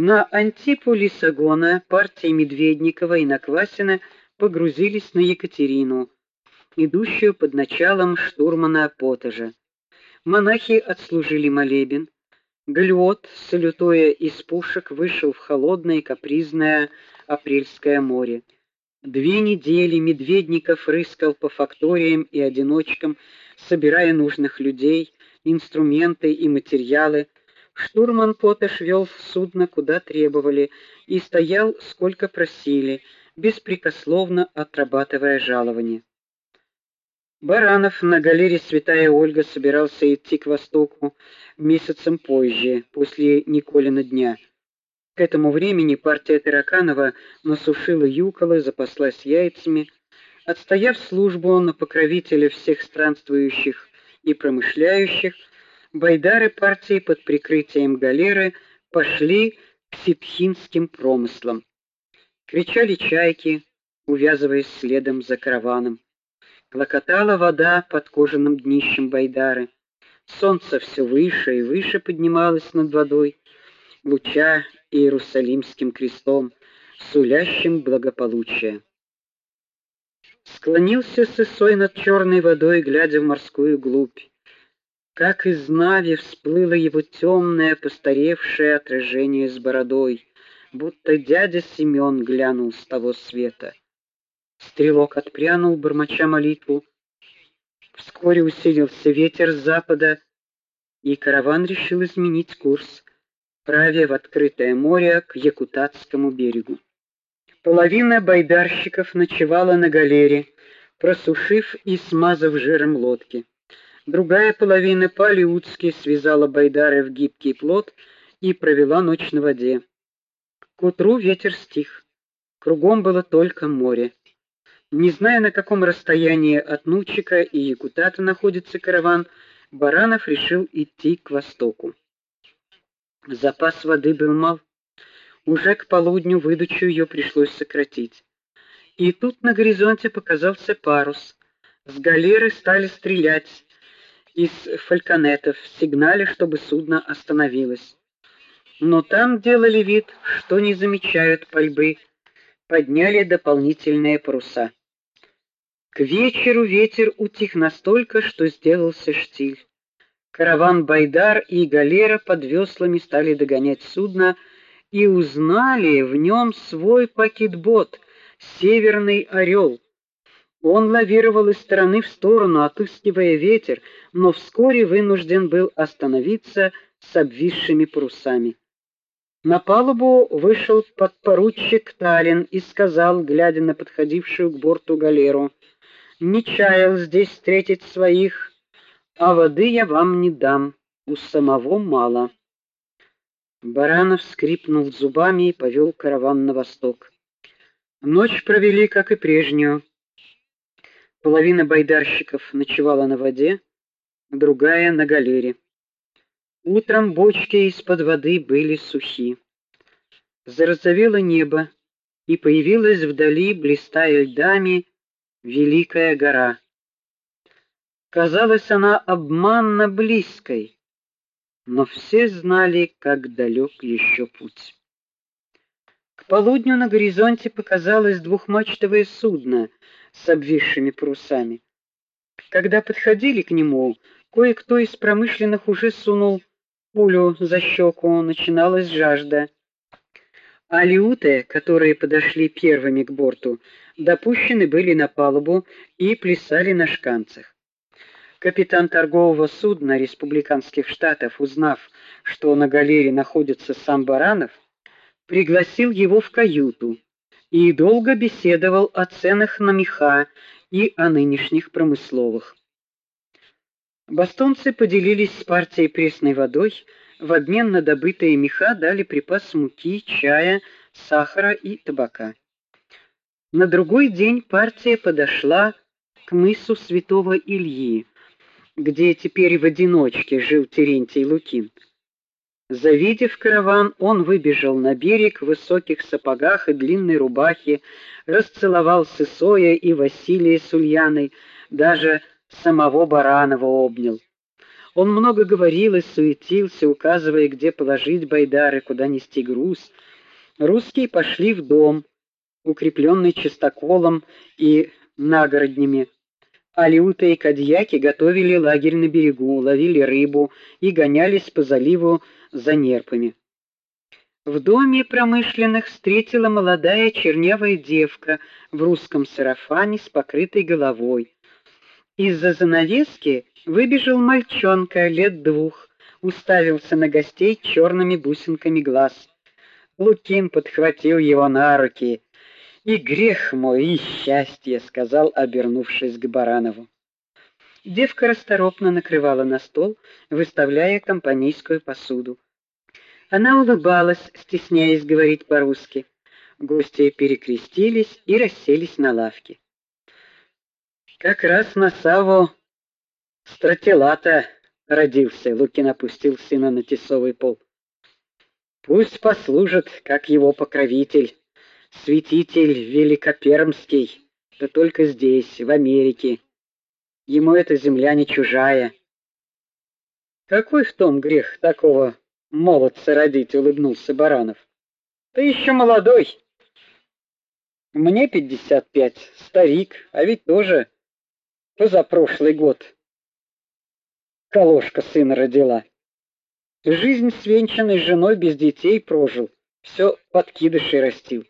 На Антипу Лисагона партии Медведникова и Наквасина погрузились на Екатерину, идущую под началом штурмана Потажа. Монахи отслужили молебен. Галиот, салютуя из пушек, вышел в холодное капризное апрельское море. Две недели Медведников рыскал по факториям и одиночкам, собирая нужных людей, инструменты и материалы. Штурман Поташ вел судно куда требовали и стоял сколько просили, беспрекословно отрабатывая жалование. Баранов на галере Святая Ольга собирался идти к востоку месяцем позже, после Николина дня. К этому времени партия Тараканова насушила юколы, запаслась яйцами, отстояв службу на покровителя всех странствующих и промышляющих, байдары партии под прикрытием галеры пошли к ситхинским промыслам. Кричали чайки, увязываясь следом за караваном. Клокотала вода под кожаным днищем байдары. Солнце все выше и выше поднималось над водой, луча Иерусалимским крестом, сулящим благополучие. Склонился Сысой над черной водой, глядя в морскую глубь. Как из нави всплыло его темное, постаревшее отражение с бородой будто дядя Семен глянул с того света. Стрелок отпрянул, бормоча молитву. Вскоре усилился ветер с запада, и караван решил изменить курс, правя в открытое море к Якутатскому берегу. Половина байдарщиков ночевала на галере, просушив и смазав жиром лодки. Другая половина по-алиутски связала байдары в гибкий плот и провела ночь на воде. К утру ветер стих. Кругом было только море. Не зная, на каком расстоянии от Нучика и Якутата находится караван, Баранов решил идти к востоку. Запас воды был мал. Уже к полудню выдачу ее пришлось сократить. И тут на горизонте показался парус. С галеры стали стрелять из фальконетов, сигналя, чтобы судно остановилось но там делали вид, что не замечают пальбы, подняли дополнительные паруса. К вечеру ветер утих настолько, что сделался штиль. Караван Байдар и галера под веслами стали догонять судно и узнали в нем свой пакетбот Северный орел. Он лавировал из стороны в сторону, отыскивая ветер, но вскоре вынужден был остановиться с обвисшими парусами. На палубу вышел подпоручик Талин и сказал, глядя на подходившую к борту галеру: "Не чаял здесь встретить своих, а воды я вам не дам, у самого мало". Баранов скрипнул зубами и повел караван на восток. Ночь провели, как и прежнюю. Половина байдарщиков ночевала на воде, другая на галере. Утром бочки из-под воды были сухи. Зарозовело небо, и появилась вдали, блистая льдами, великая гора. Казалась она обманно близкой, но все знали, как далек еще путь. К полудню на горизонте показалось двухмачтовое судно с обвисшими парусами. Когда подходили к нему, кое-кто из промышленных уже сунул пулю за щеку, начиналась жажда. Алиуты, которые подошли первыми к борту, допущены были на палубу и плясали на шканцах. Капитан торгового судна республиканских штатов, узнав, что на галере находится сам Баранов, пригласил его в каюту и долго беседовал о ценах на меха и о нынешних промысловых. Бастонцы поделились с партией пресной водой, в обмен на добытые меха дали припас муки, чая, сахара и табака. На другой день партия подошла к мысу Святого Ильи, где теперь в одиночке жил Терентий Лукин. Завидев караван, он выбежал на берег в высоких сапогах и длинной рубахе, расцеловал Сысоя и Василия с Ульяной, даже самого Баранова обнял. Он много говорил и суетился, указывая, где положить байдары, куда нести груз. Русские пошли в дом, укрепленный чистоколом и нагороднями. Алюты и кадьяки готовили лагерь на берегу, ловили рыбу и гонялись по заливу за нерпами. В доме промышленных встретила молодая чернявая девка в русском сарафане с покрытой головой. Из-за занавески выбежал мальчонка лет двух, уставился на гостей черными бусинками глаз. Лукин подхватил его на руки. "И грех мой, и счастье", сказал, обернувшись к Баранову. Девка расторопно накрывала на стол, выставляя компанейскую посуду. Она улыбалась, стесняясь говорить по-русски. Гости перекрестились и расселись на лавке. Как раз на Саву стратилата родился, Лукин опустил сына на тесовый пол. Пусть послужит, как его покровитель, святитель великопермский, да только здесь, в Америке. Ему эта земля не чужая. Какой в том грех такого молодца родить, улыбнулся Баранов. Ты еще молодой. Мне пятьдесят пять, старик, а ведь тоже позапрошлый год. Колошка сына родила. Жизнь с венчанной женой без детей прожил, все подкидыши растил.